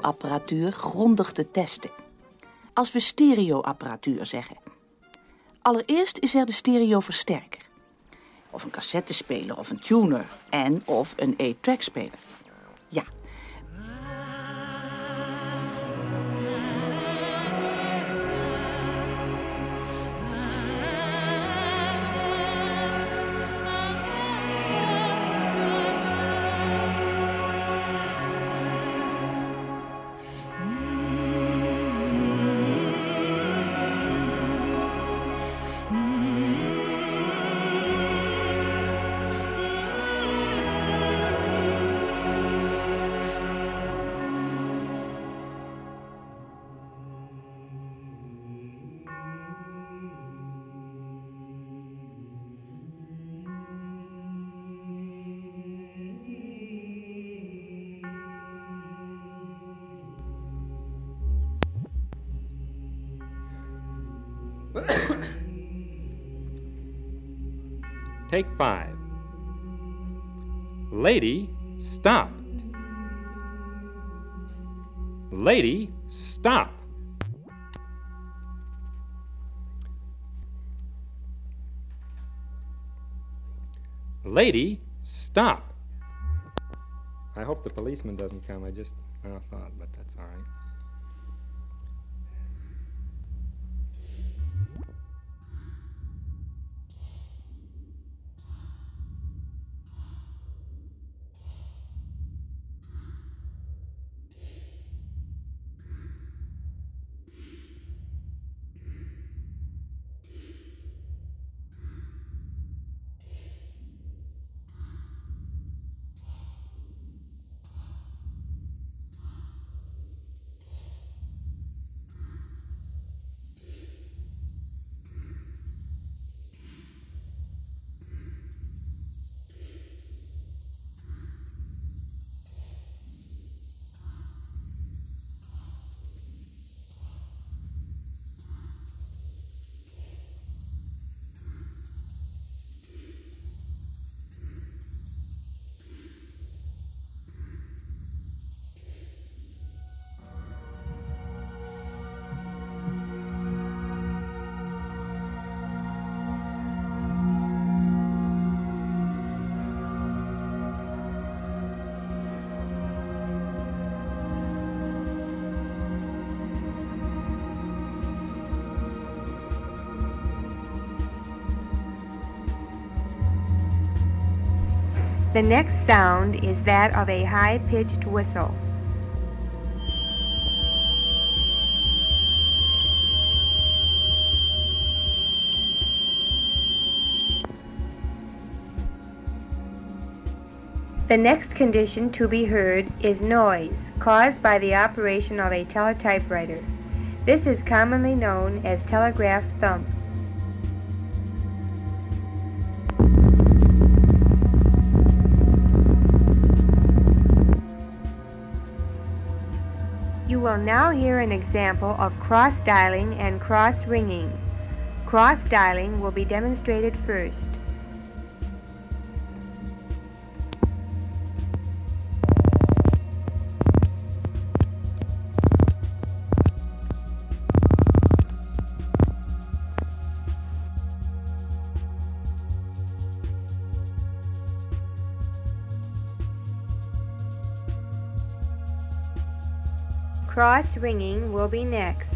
stereoapparatuur grondig te testen. Als we stereoapparatuur zeggen. Allereerst is er de stereoversterker. Of een cassettespeler of een tuner. En of een 8-track speler. Take five. Lady, stop. Lady, stop. Lady, stop. I hope the policeman doesn't come. I just thought, but that's all right. Sound is that of a high-pitched whistle. The next condition to be heard is noise caused by the operation of a teletypewriter. This is commonly known as telegraph thump. Will now hear an example of cross dialing and cross ringing. Cross dialing will be demonstrated first. Ringing will be next.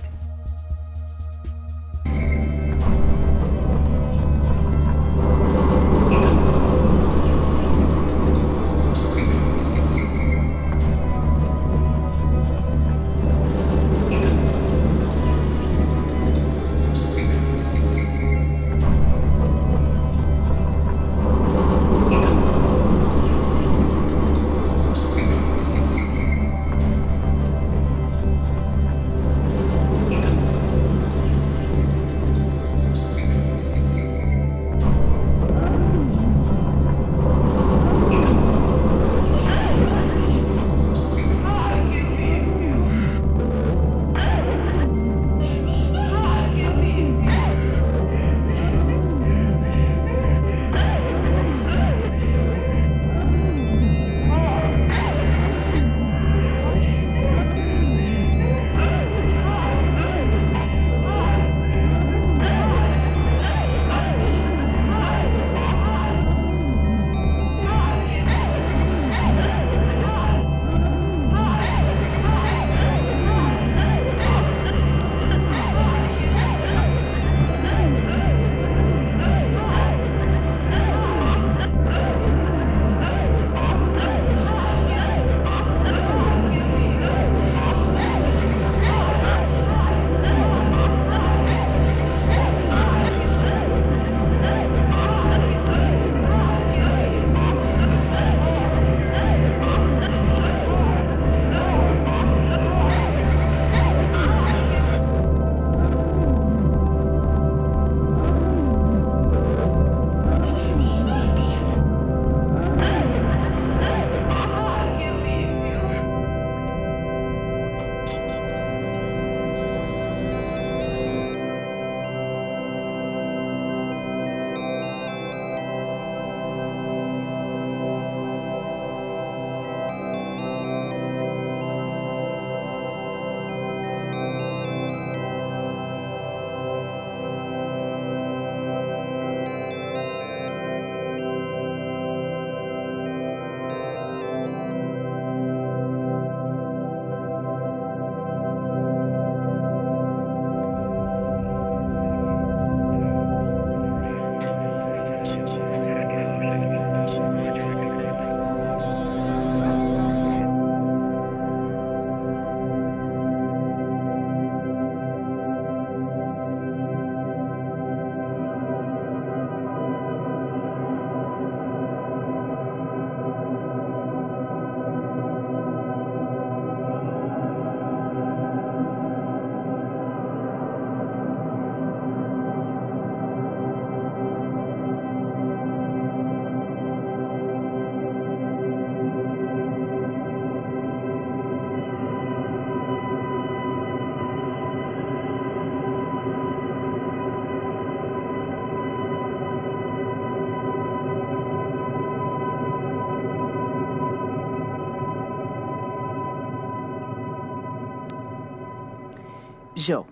Zo.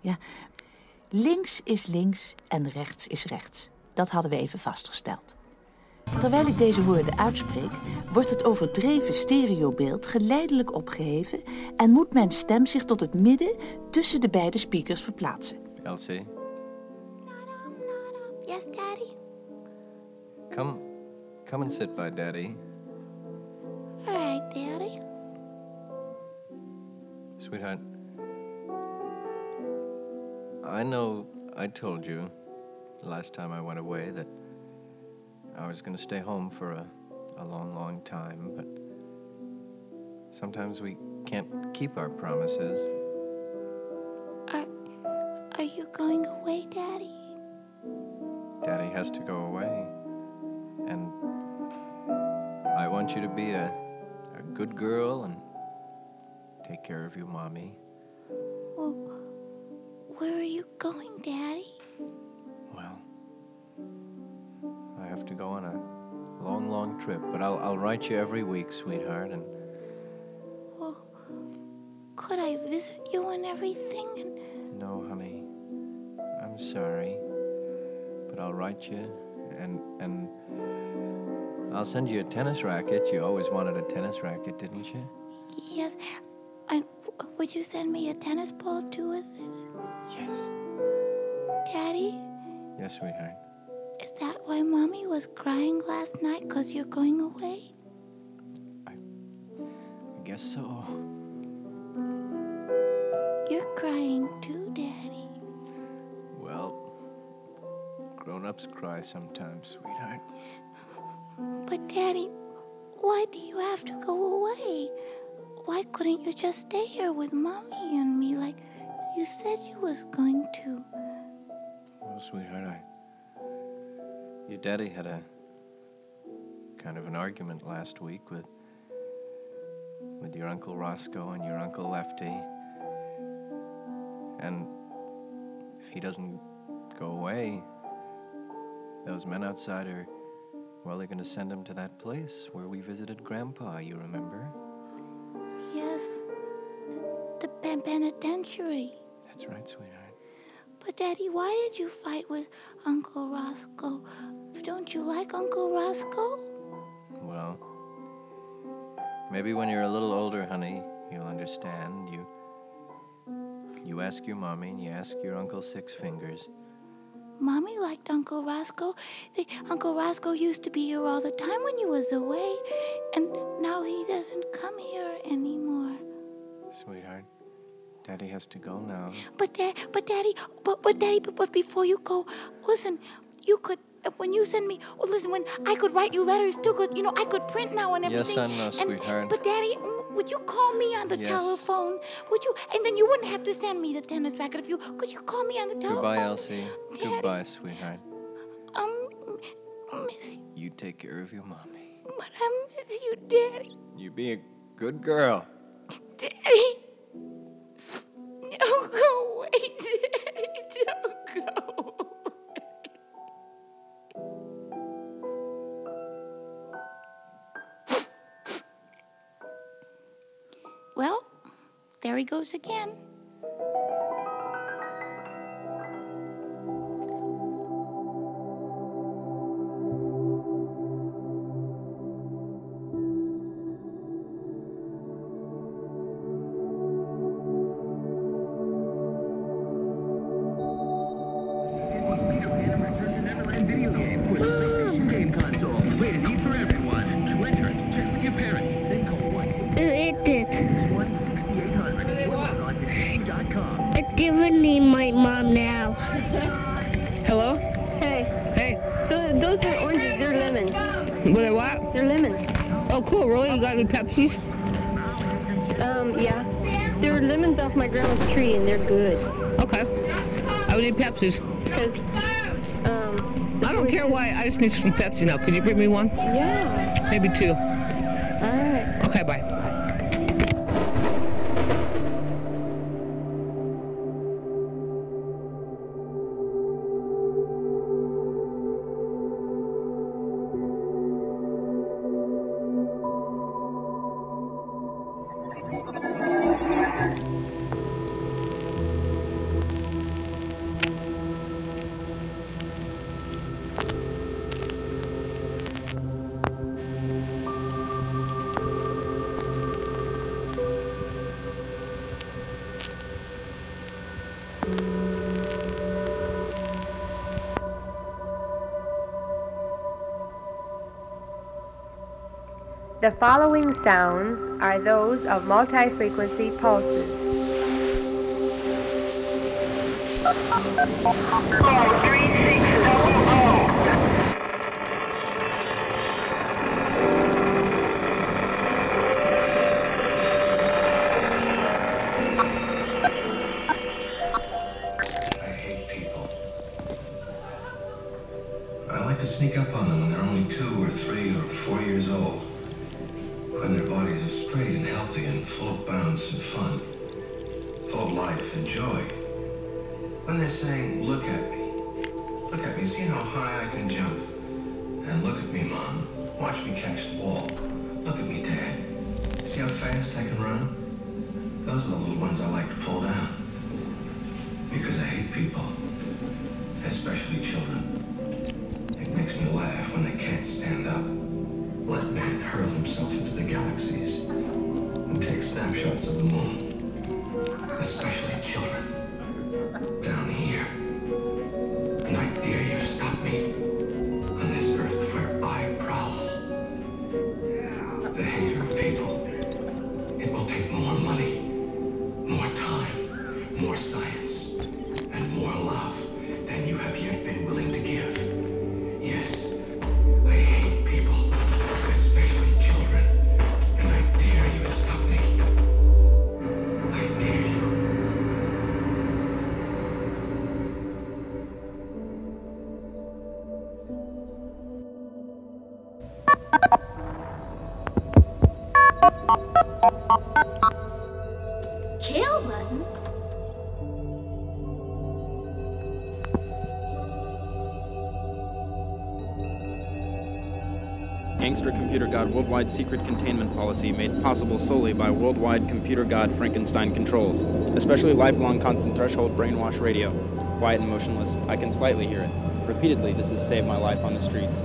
Ja, links is links en rechts is rechts. Dat hadden we even vastgesteld. Terwijl ik deze woorden uitspreek, wordt het overdreven stereobeeld geleidelijk opgeheven en moet mijn stem zich tot het midden tussen de beide speakers verplaatsen. Elsie, Yes, Daddy? come, come and sit by Daddy. All right, Daddy. Sweetheart, I know I told you the last time I went away that I was going to stay home for a, a long, long time, but sometimes we can't keep our promises. Are, are you going away, Daddy? Daddy has to go away. And I want you to be a, a good girl and take care of you, mommy. Well, where are you going, Daddy? Well, I have to go on a long, long trip, but I'll, I'll write you every week, sweetheart, and Well, could I visit you and everything? And no, honey, I'm sorry, but I'll write you, and and I'll send you a tennis racket. You always wanted a tennis racket, didn't you? yes, would you send me a tennis ball too with it? Yes. Daddy, Yes, sweetheart. is that why Mommy was crying last night because you're going away? I guess so. You're crying too, Daddy. Well, grown-ups cry sometimes, sweetheart. But, Daddy, why do you have to go away? Why couldn't you just stay here with Mommy and me like you said you was going to? Well, sweetheart, I. Your daddy had a kind of an argument last week with with your uncle Roscoe and your uncle Lefty. And if he doesn't go away, those men outside are well, they're going to send him to that place where we visited Grandpa, you remember? Penitentiary. That's right, sweetheart. But, Daddy, why did you fight with Uncle Roscoe? Don't you like Uncle Roscoe? Well, maybe when you're a little older, honey, you'll understand. You you ask your mommy and you ask your Uncle Six Fingers. Mommy liked Uncle Roscoe. The, Uncle Roscoe used to be here all the time when you was away, and now he doesn't come here anymore. Sweetheart, Daddy has to go now. But, da- but, Daddy, but, but, Daddy, but, but before you go, listen, you could. uh, When you send me, oh, listen, when I could write you letters too, cause you know I could print now and everything. Yes, everything. I know, and- sweetheart. But Daddy, would you call me on the Yes. telephone? Would you? And then you wouldn't have to send me the tennis racket if you. Could you call me on the telephone? Goodbye, Elsie. Daddy. Goodbye, sweetheart. Um, miss you, You take care of your mommy. but I miss you, Daddy. You be a good girl. Daddy. Don't go away, Daddy. Don't go. Well, there he goes again. Yeah. there are lemons off my grandma's tree, and they're good. Okay. I would need Pepsis. Um, I don't care why. I just need some Pepsi now. Could you bring me one? yeah. Maybe two. The following sounds are those of multi-frequency pulses. I people, especially children. It makes me laugh when they can't stand up. Let man hurl himself into the galaxies and take snapshots of the moon, especially children. Down here. Worldwide Secret Containment Policy made possible solely by Worldwide Computer God Frankenstein Controls. Especially lifelong constant threshold brainwash radio. Quiet and motionless, I can slightly hear it. Repeatedly, this has saved my life on the streets.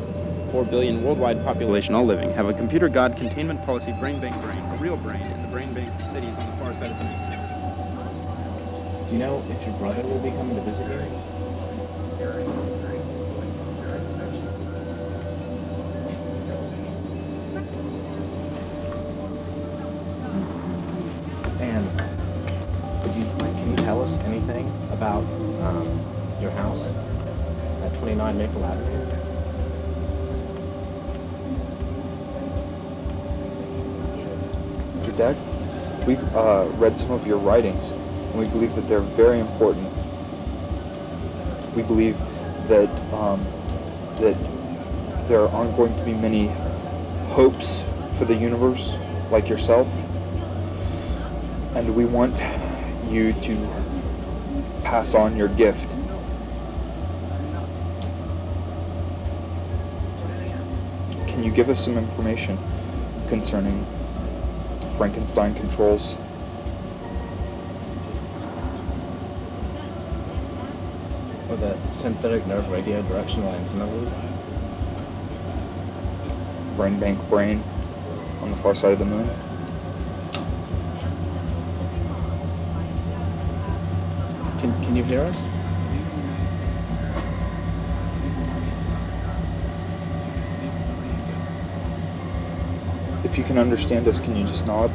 Four billion worldwide population all living have a Computer God Containment Policy brain bank brain, a real brain, in the brain bank cities on the far side of the moon. Do you know if your brother will be coming to visit you? Dec, we've uh, read some of your writings, and we believe that they're very important. We believe that um, that there aren't going to be many hopes for the universe like yourself, and we want you to pass on your gift. Can you give us some information concerning Frankenstein controls? Oh, or the synthetic nerve radio directional antenna loop? Brain bank brain on the far side of the moon? Can, can you hear us? If you can understand us, can you just nod?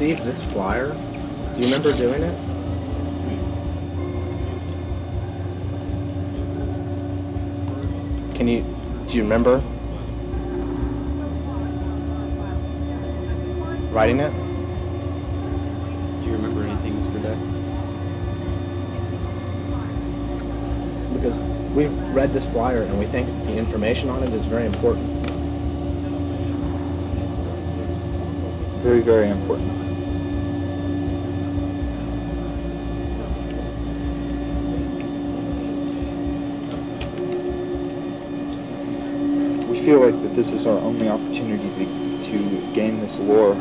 Received this flyer. Do you remember doing it? Can you, do you remember writing it? Do you remember anything, Mr. Dec? Because we've read this flyer and we think the information on it is very important. Very, very important. Feel like that this is our only opportunity to, to gain this lore.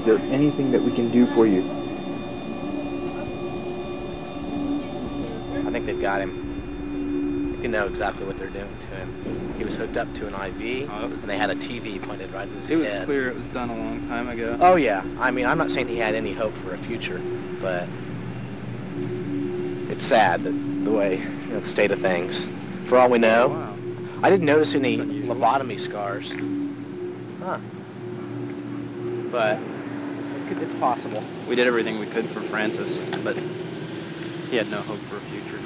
Is there anything that we can do for you? I think they've got him. You know exactly what they're doing to him. He was hooked up to an IV, oh. and they had a TV pointed right at his It was head. clear it was done a long time ago. Oh yeah. I mean, I'm not saying he had any hope for a future, but it's sad that the way, you know, the state of things. For all we know, I didn't notice any lobotomy scars. Huh. But it could, it's possible. We did everything we could for Francis, but he had no hope for a future.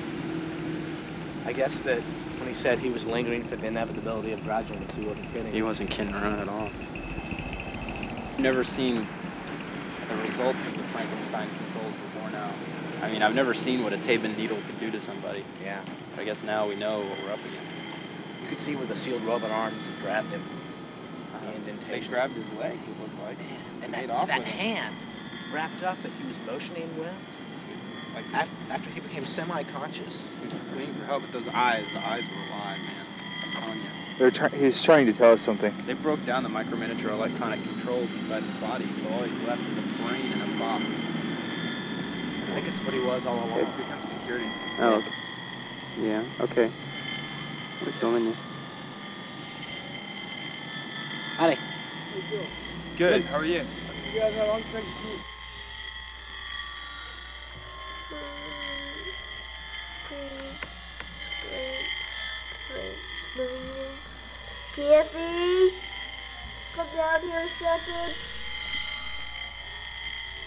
I guess that when he said he was lingering for the inevitability of graduating, he wasn't kidding. He wasn't kidding around at all. I've Never seen the results of the Frankenstein controls before now. I mean, I've never seen what a Tabin needle could do to somebody. Yeah. But I guess now we know what we're up against. You could see where the sealed robot arms grabbed him. The They indentations. grabbed his legs, it looked like. And made that, off that with him. hand wrapped up that he was motioning with, Like af- after he became semi-conscious. he was pleading for help, but those eyes, the eyes were alive, man. I'm telling you. They're try- he's trying to tell us something. They broke down the micro miniature electronic controls inside his body, so all he's left is a brain and a box. I think it's what he was all along. It's become security. Oh. Yeah, okay. We're filming you. Howdy. Good. How are you? Yeah, I'm fine. Cappy, come down here a second.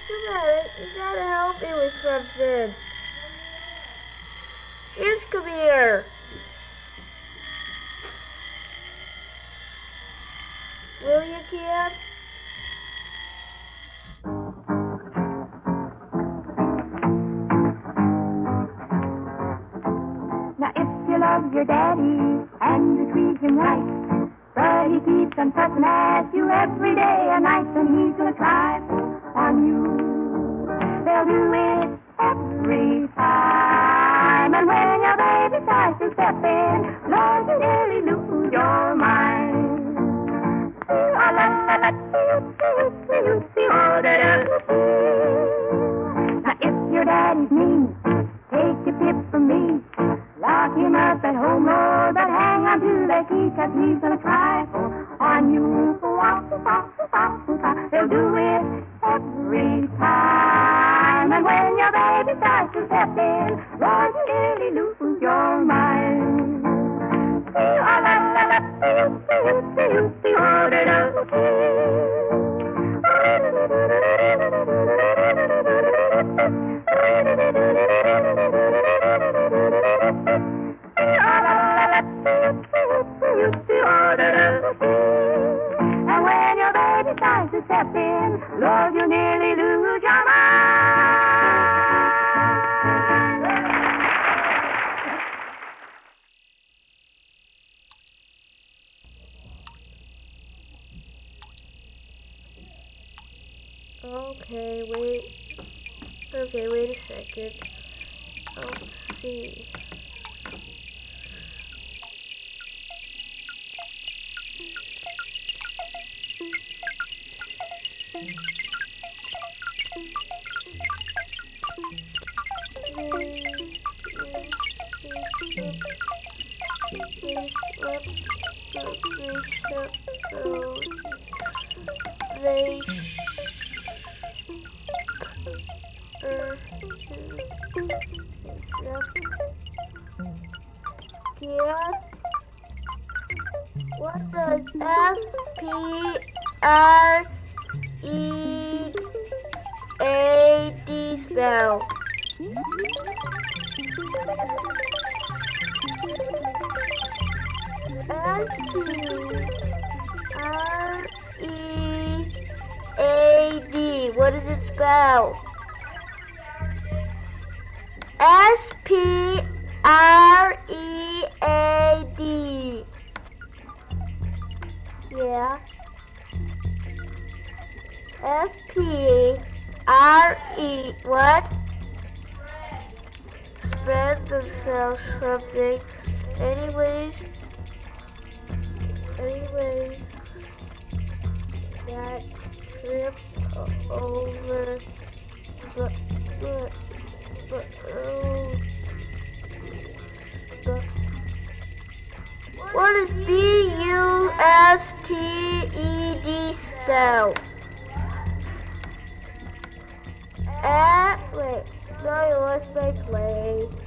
Come on, you gotta help me with something. Just come here. Will you, Cap? Now if you love your daddy and you treat him right, but he keeps on fussing at you every day and night, then he's gonna try on you. They'll do it every time, and when your baby tries to step in, to Yeah. What does S P R E A D spell? S P R E A D. What does it spell? S P R E Yeah. S P R E what? Spread themselves something. Anyways, anyways, that trip over, but, but, but, oh, what is B U S T E D spell? Uh, wait, no, let's make wait.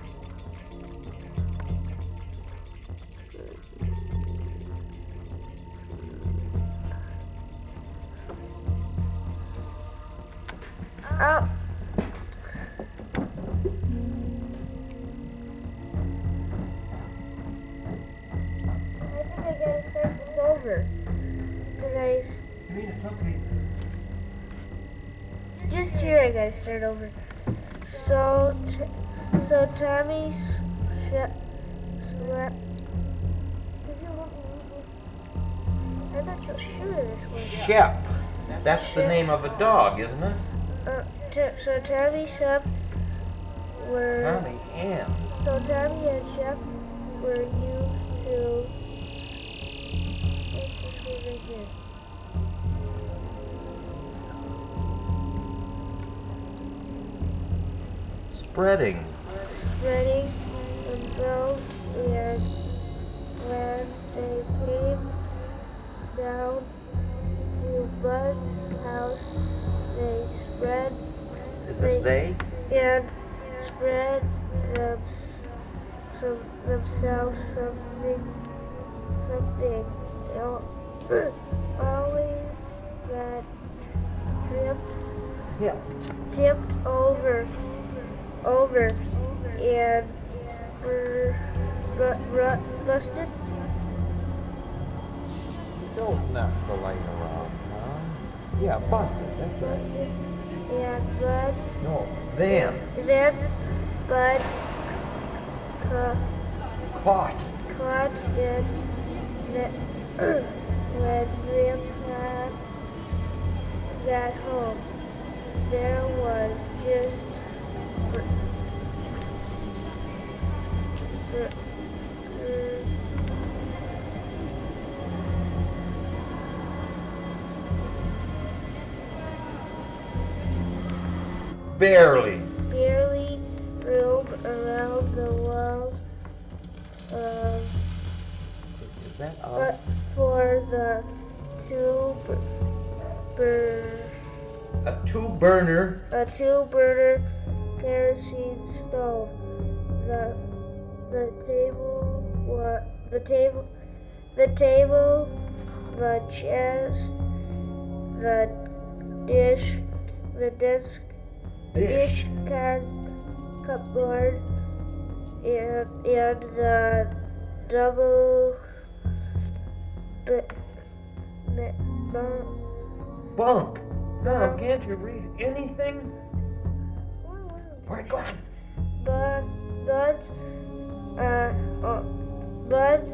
I start over. So, so Tommy slept. I'm not so sure this one. Shep. That's the name of a dog, isn't it? Uh, t- so Tommy Shep were. Tommy and. So Tommy and Shep were. What's this word right here? Spreading. spreading themselves and when they came down to Bud's house they spread Is this they? and spread them, some, themselves something something always got tripped Tipped. tipped over over and bur- bu- bu- busted Don't knock the light around, huh? Yeah, busted. That's right. and Bud No, them. then Bud ca- Caught. caught and that when Grandpa got home there was just Barely. barely room around the walls of um, Is that all? but for the two bur- A two burner. a two burner kerosene stove. The the table was the table the table the chest the dish the desk Dish. can cupboard and and the double bunk Bunk. No, can't you read anything? All right, go on. but uh, uh buds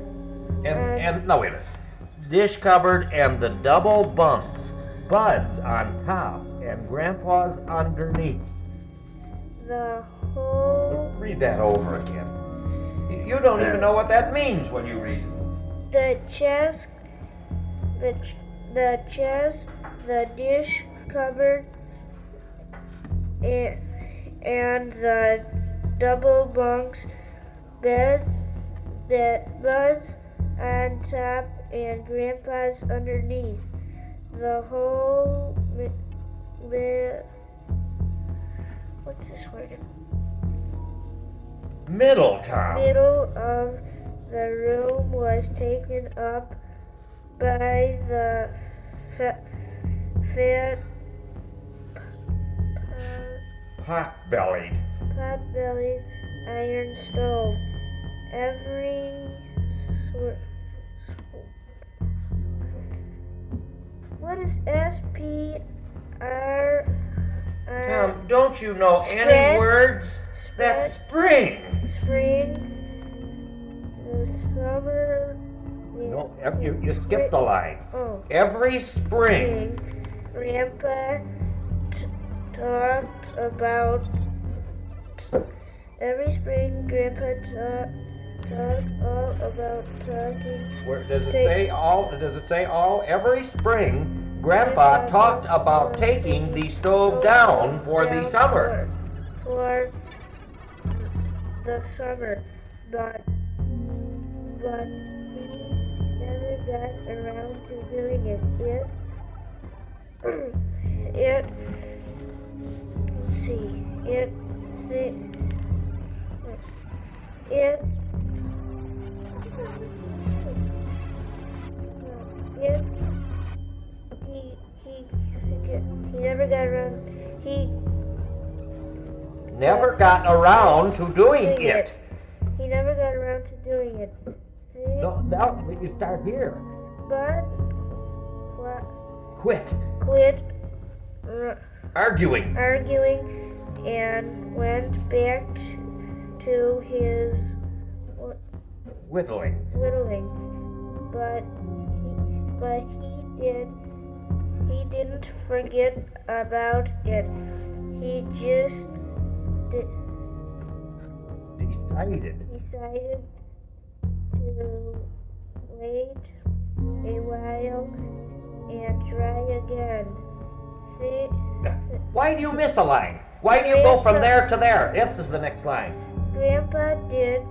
And, Uh, and, no, wait a minute. Dish cupboard and the double bunks. Bud's on top and Grandpa's underneath. the whole Read that over again. You- You don't even know what that means when you read it. the chest the ch- the chest the dish cupboard and, and the double bunks bed bed buds on top and grandpa's underneath the whole mi- what's this word Middle town. middle of the room was taken up by the fa- fat pot-bellied. pot-bellied iron stove. Every sw- what is S P R R? Tom, don't you know any Spread. words? That's spring. Spring. The summer. No, ev- you, you skipped a line. Oh. Every spring. Grandpa t- talked about every spring. Grandpa ta- talked all about talking. Where, does it Take- say all? Does it say all? Every spring, Grandpa talked about taking the stove down for the summer. For, for the summer, but but he never got around to doing it. It it let's see it it it it he he he never got around he Never got around to doing Doing it. he never got around to doing it. See? No, now you start here. But what Quit quit arguing. arguing and went back t- to his Whittling. whittling. But he, but he did he didn't forget about it. He just di- Decided. decided to wait a while and try again. See, Why do you miss a line? Why do you go from there to there? This is the next line. Grandpa did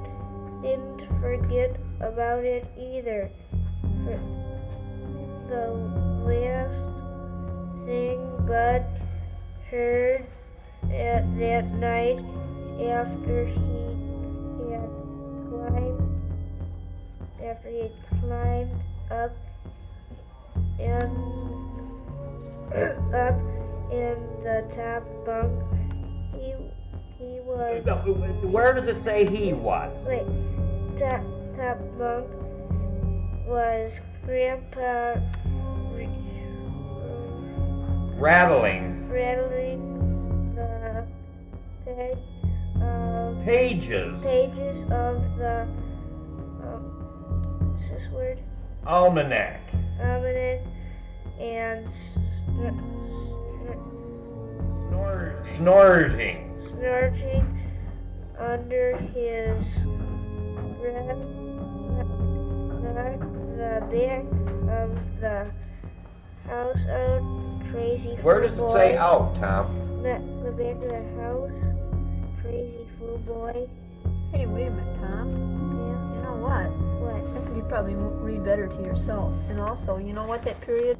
didn't forget about it either. For the last thing Bud heard at that night after he had climbed after he had climbed up and up in the top bunk he he was Where does it say he was? Wait, top top bunk was Grandpa Rattling. rattling the pegs of Pages. pages of the um, what's this word Almanac. almanac and snor- snor- Snorting. snorting under his breath. Knocked the back of the house out. Crazy Where does it boy. say out, Tom? Knocked the back of the house. Crazy fool boy. Hey, wait a minute, Tom. Yeah. You know what? What? That you probably read better to yourself. And also, you know what that period?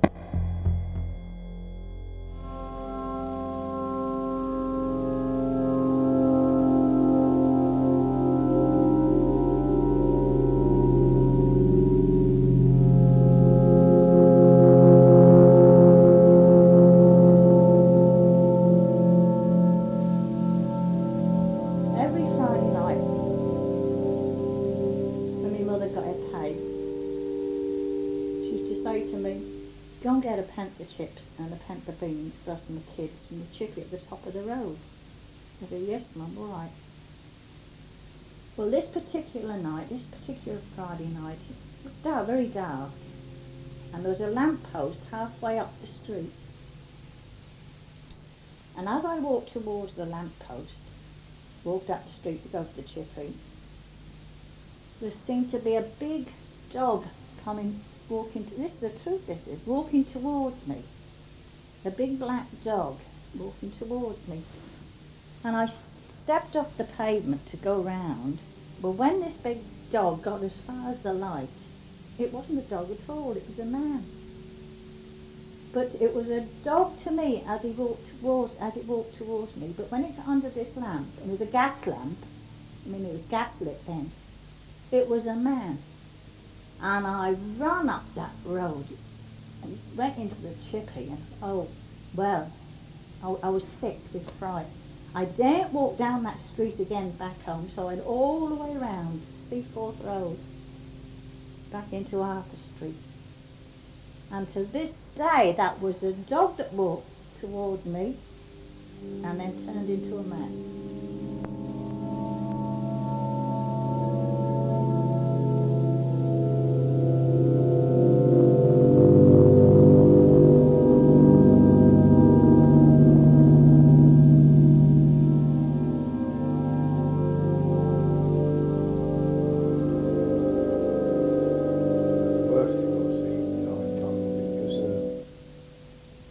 Say to me, go and get a pint of chips and a pint of beans for us and the kids from the chippy at the top of the road. I said, yes, mum, all right. Well, this particular night, this particular Friday night, it was dark, very dark, and there was a lamp post halfway up the street. And as I walked towards the lamp post, walked up the street to go for the chippy, there seemed to be a big dog coming, walking, to, this is the truth this is, walking towards me. A big black dog walking towards me. And I stepped off the pavement to go round, but when this big dog got as far as the light, it wasn't a dog at all, it was a man. But it was a dog to me as he walked towards as it walked towards me. But when it got under this lamp, it was a gas lamp. I mean, it was gaslit then. It was a man, and I ran up that road and went into the chippy. And oh, well, I, I was sick with fright. I daren't walk down that street again back home, so I went all the way round Seaforth Road, back into Arthur Street. And to this day, that was the dog that walked towards me and then turned into a man.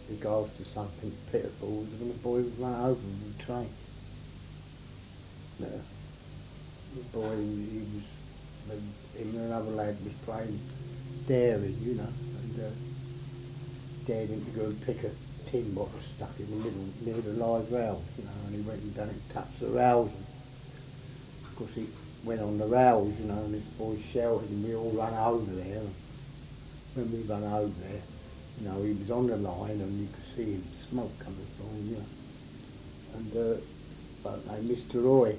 In regards to something pitiful was when a boy was run over with train. The, the boy, he was, him and another lad was playing dairy, you know, and uh, dad him to go and pick a tin bottle stuck in the middle near the live rails, you know, and he went and done it, touched the rails. And of course, he went on the rails, you know, and this boy shouted, and we all ran over there. And When we run over there, know, he was on the line, and you could see him smoke coming from him, know. And uh, but named Mr. Roy,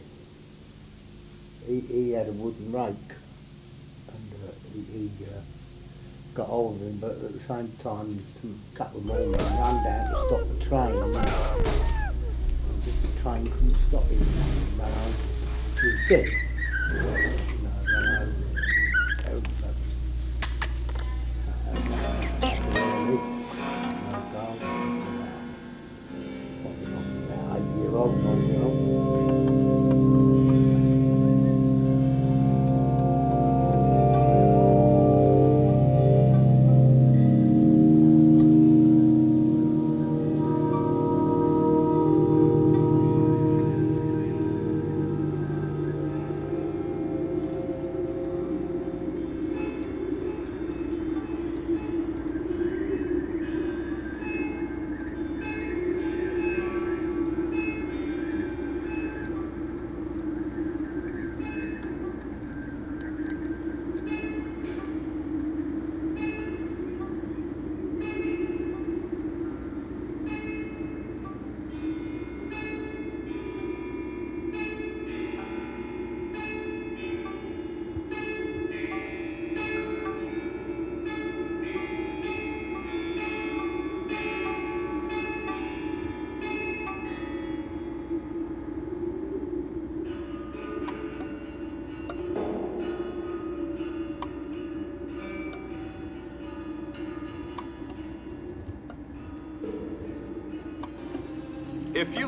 he, he had a wooden rake, and uh, he, he uh, got hold of him, but at the same time, some couple of men ran down to stop the train. You know. The train couldn't stop him. He ran. He was dead.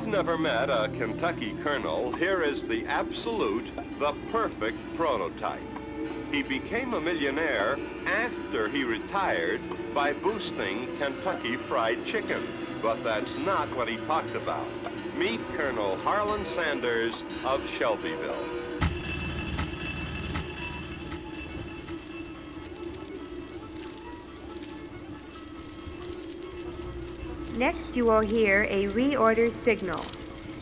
Never met a Kentucky colonel, here is the absolute, the perfect prototype. He became a millionaire after he retired by boosting Kentucky Fried Chicken. But that's not what he talked about. Meet Colonel Harlan Sanders of Shelbyville. Next you will hear a reorder signal.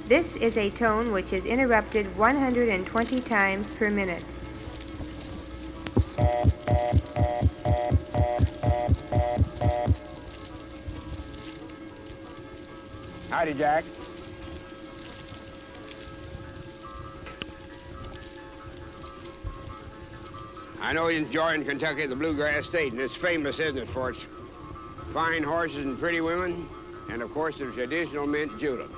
This is a tone which is interrupted 120 times per minute. Howdy, Jack. I know you're enjoying Kentucky, the bluegrass state, and it's famous, isn't it, for its fine horses and pretty women, and of course the traditional mint julep.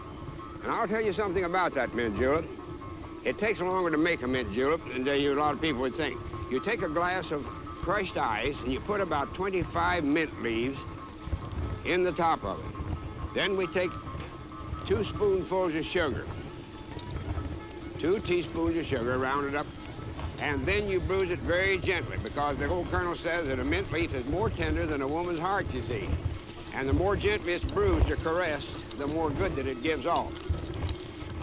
And I'll tell you something about that mint julep. It takes longer to make a mint julep than a lot of people would think. You take a glass of crushed ice and you put about 25 mint leaves in the top of it. Then we take two spoonfuls of sugar, two teaspoons of sugar, rounded up, and then you bruise it very gently because the old colonel says that a mint leaf is more tender than a woman's heart, you see. And the more gently it's bruised or caressed, the more good that it gives off.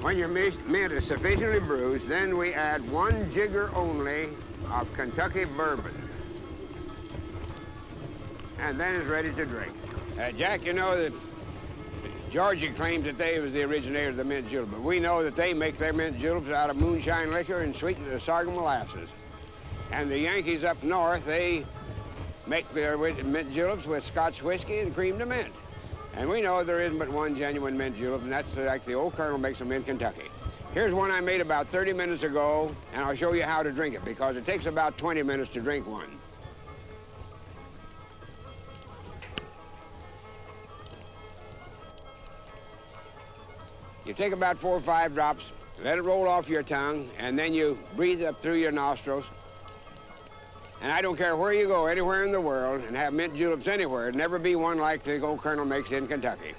When your mint is sufficiently bruised, then we add one jigger only of Kentucky bourbon. And then it's ready to drink. Uh, Jack, you know that Georgia claims that they was the originator of the mint julep, but we know that they make their mint juleps out of moonshine liquor and sweetened sorghum molasses. And the Yankees up north, they make their mint juleps with Scotch whiskey and cream to mint. And we know there isn't but one genuine mint julep, and that's like the old Colonel makes them in Kentucky. Here's one I made about 30 minutes ago, and I'll show you how to drink it because it takes about 20 minutes to drink one. You take about four or five drops, let it roll off your tongue, and then you breathe up through your nostrils. And I don't care where you go, anywhere in the world, and have mint juleps anywhere, never be one like the old Colonel makes in Kentucky.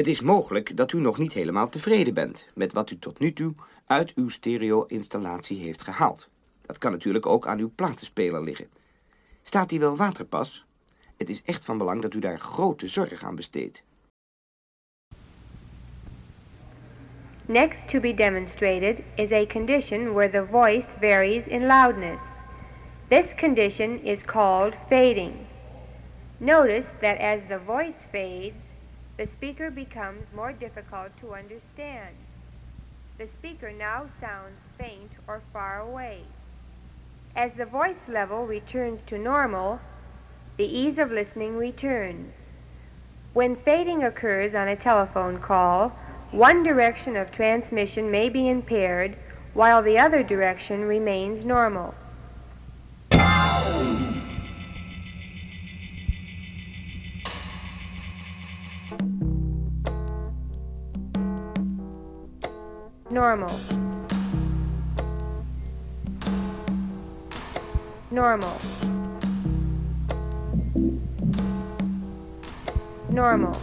Het is mogelijk dat u nog niet helemaal tevreden bent met wat u tot nu toe uit uw stereo-installatie heeft gehaald. Dat kan natuurlijk ook aan uw platenspeler liggen. Staat die wel waterpas? Het is echt van belang dat u daar grote zorg aan besteedt. Next to be demonstrated is a condition where the voice varies in loudness. This condition is called fading. Notice that as the voice fades, the speaker becomes more difficult to understand. The speaker now sounds faint or far away. As the voice level returns to normal, the ease of listening returns. When fading occurs on a telephone call, one direction of transmission may be impaired while the other direction remains normal. Normal. Normal. Normal.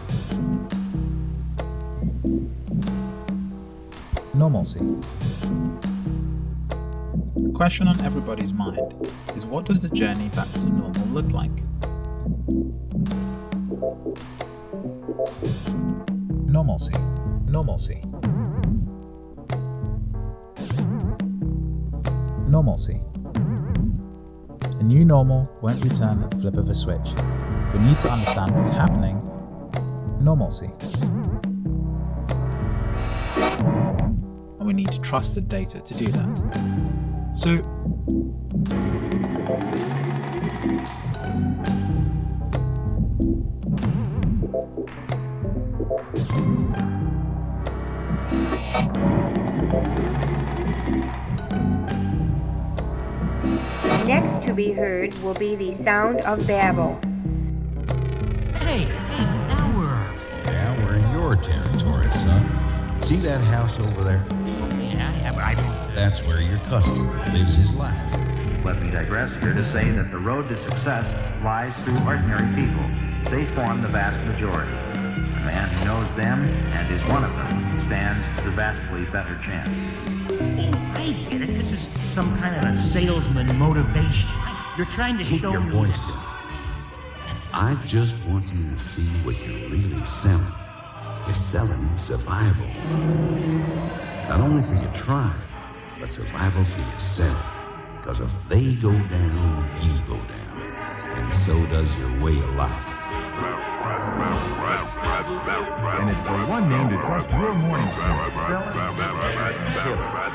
Normalcy. The question on everybody's mind is what does the journey back to normal look like? Normalcy. Normalcy. Normalcy. The new normal won't return at the flip of a switch. We need to understand what's happening normalcy. And we need trusted data to do that. So, will be the sound of Babel. Hey, hey, now we're. Yeah, we're in your territory, son. See that house over there? Yeah, yeah, I don't. That's where your customer lives his life. Let me digress here to say that the road to success lies through ordinary people. They form the vast majority. A man who knows them and is one of them stands the vastly better chance. Oh, I get it. This is some kind of a salesman motivation. You're trying to Keep show your me. voice down. I just want you to see what you're really selling. You're selling survival. Not only for your tribe, but survival for yourself. Because if they go down, you go down. And so does your way of life. And it's the one name to trust your mornings to.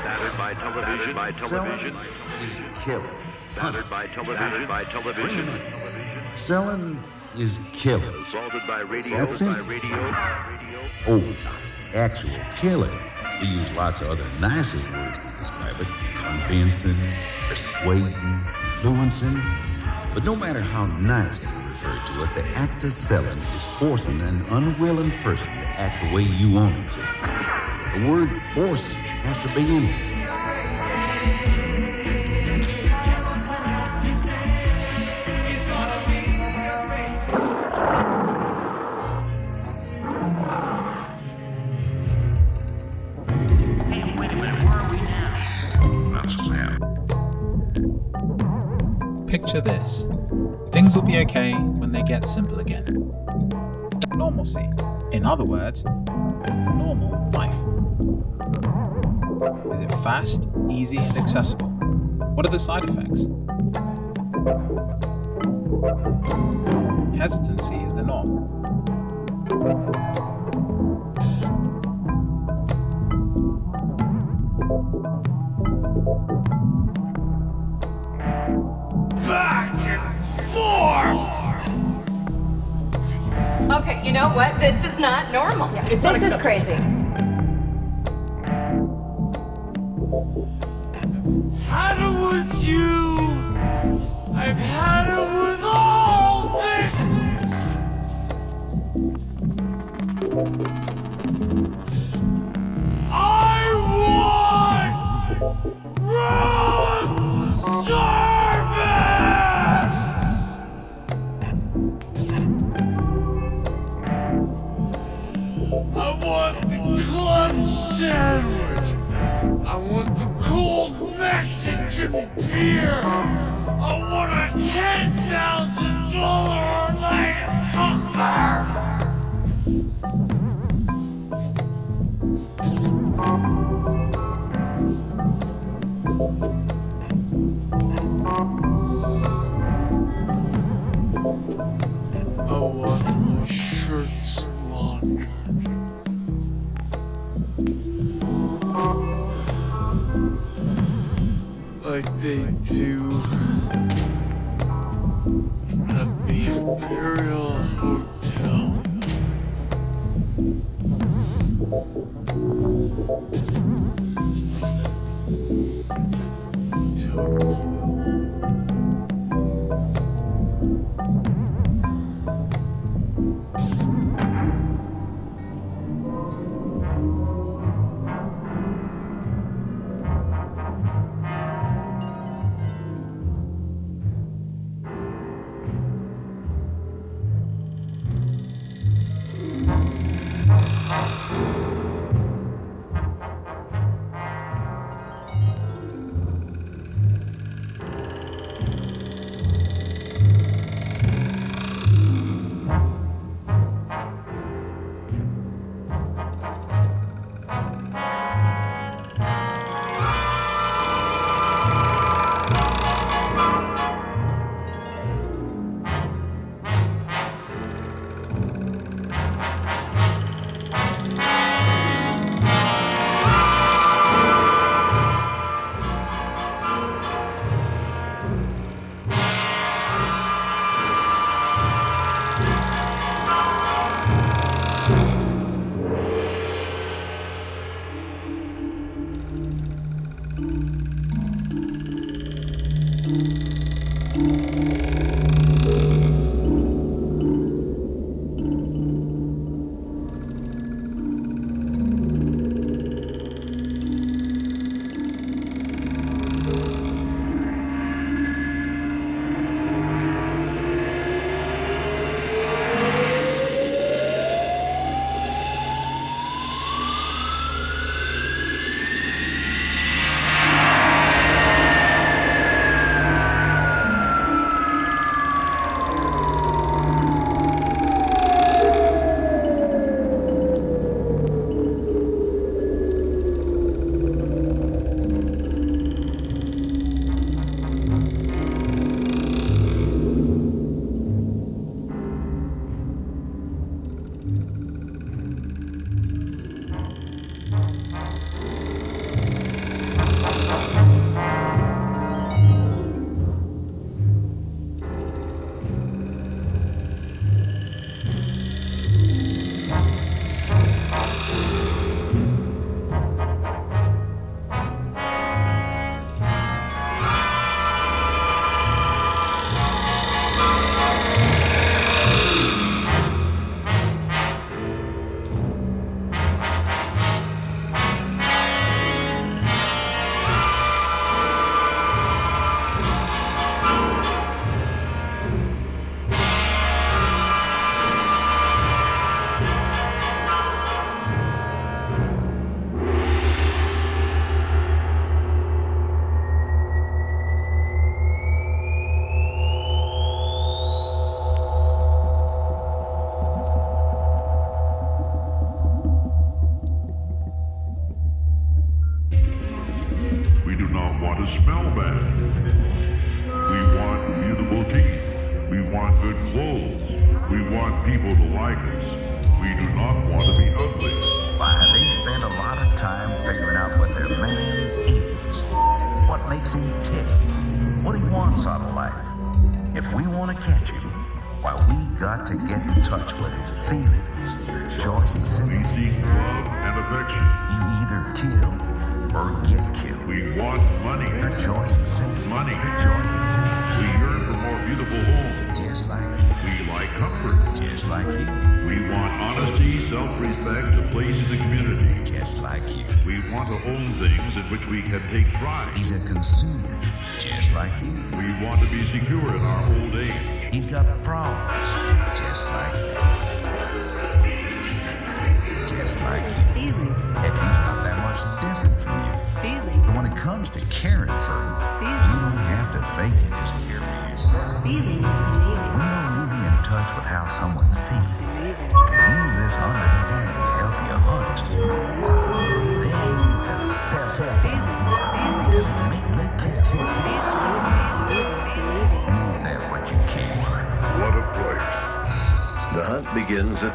Battered by television, by television. Kill. By television, by television. Selling is killing. Assaulted by radio, That's it. by radio. Oh, actual killing. We use lots of other nicer words to describe it. Convincing, persuading, influencing. But no matter how nice you refer to it, the act of selling is forcing an unwilling person to act the way you want him to. The word forcing has to be in it. Okay when they get simple again. Normalcy. In other words, normal life. Is it fast, easy, and accessible? What are the side effects? Hesitancy it's this is crazy. Beer. I want a ten thousand dollar Like they do at the Imperial Hotel.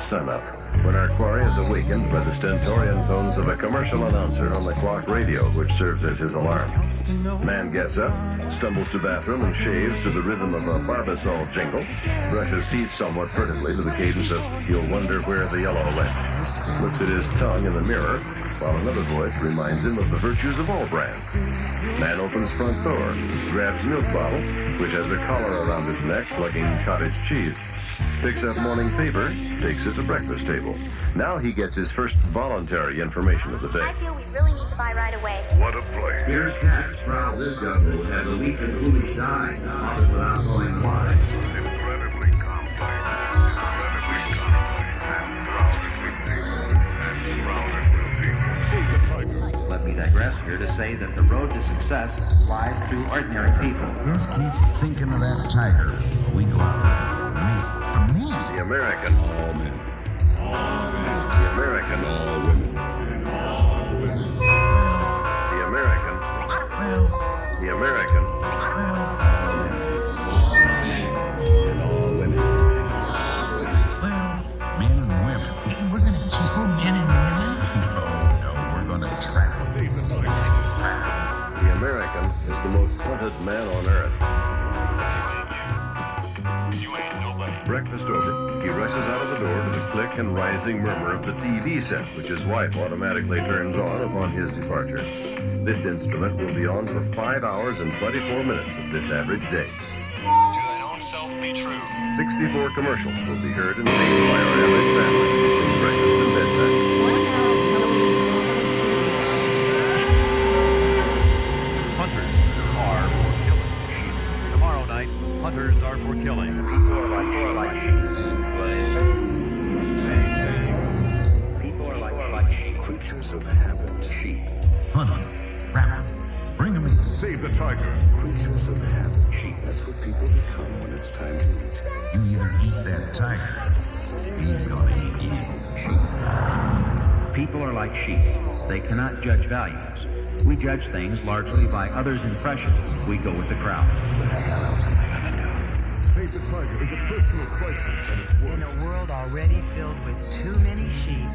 Sunup, when our quarry is awakened by the stentorian tones of a commercial announcer on the clock radio, which serves as his alarm. Man gets up, stumbles to bathroom, and shaves to the rhythm of a Barbasol jingle, brushes teeth somewhat furtively to the cadence of You'll Wonder Where the Yellow Went, looks at his tongue in the mirror, while another voice reminds him of the virtues of all brands. Man opens front door, grabs milk bottle, which has a collar around its neck plugging cottage cheese. Picks up morning paper, takes it to breakfast table. Now he gets his first voluntary information of the day. I feel we really need to buy right away. What a place. Here's Cat's proud this government had a leak in Hooley's die, often without knowing why. Incredibly complex. Incredibly complex. And crowded with people. And crowded with people. Let me digress here to say that the road to success lies through ordinary people. Just keep thinking of that tiger. We go out The American. All men. The American. All women. The American. The American. Well, men and women. We're going to keep men and women? No, no, we're to trap The American is the most wanted man on earth. And rising murmur of the TV set, which his wife automatically turns on upon his departure. This instrument will be on for 5 hours and 24 minutes of this average day. yourself be true. 64 commercials will be heard and seen by our average family between breakfast and bedtime. Hunters are for killing sheep. Tomorrow night, hunters are for killing. People Sheep. Hunt them, wrap them, bring them in. Save the tiger. Creatures of habit. Sheep. That's what people become when it's time to eat. You either eat that tiger, he's gonna eat you. People are like sheep. They cannot judge values. We judge things largely by others' impressions. We go with the crowd. Save the Tiger is a personal crisis at its In a world already filled with too many sheep,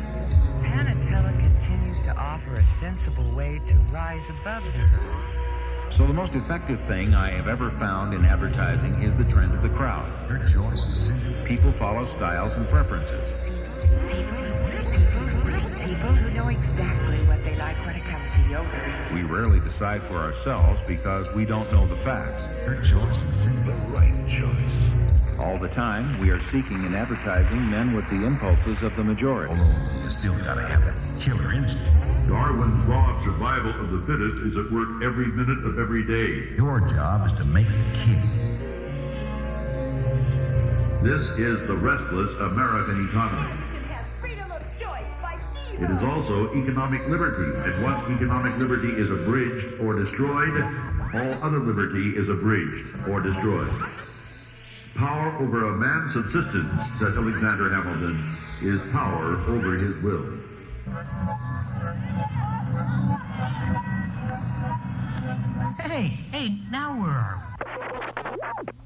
Panatella continues to offer a sensible way to rise above the herd. So the most effective thing I have ever found in advertising is the trend of the crowd. Your choice is simple. People follow styles and preferences. People who know exactly what they like when it comes to yogurt. We rarely decide for ourselves because we don't know the facts. Your choice is simple. The right choice. All the time, we are seeking in advertising men with the impulses of the majority. Although you still gotta have that killer instinct. Darwin's law of survival of the fittest is at work every minute of every day. Your job is to make the kid. This is the restless American economy. It is also economic liberty, and once economic liberty is abridged or destroyed, all other liberty is abridged or destroyed. Power over a man's subsistence, said Alexander Hamilton, is power over his will. Hey, hey, now where are we?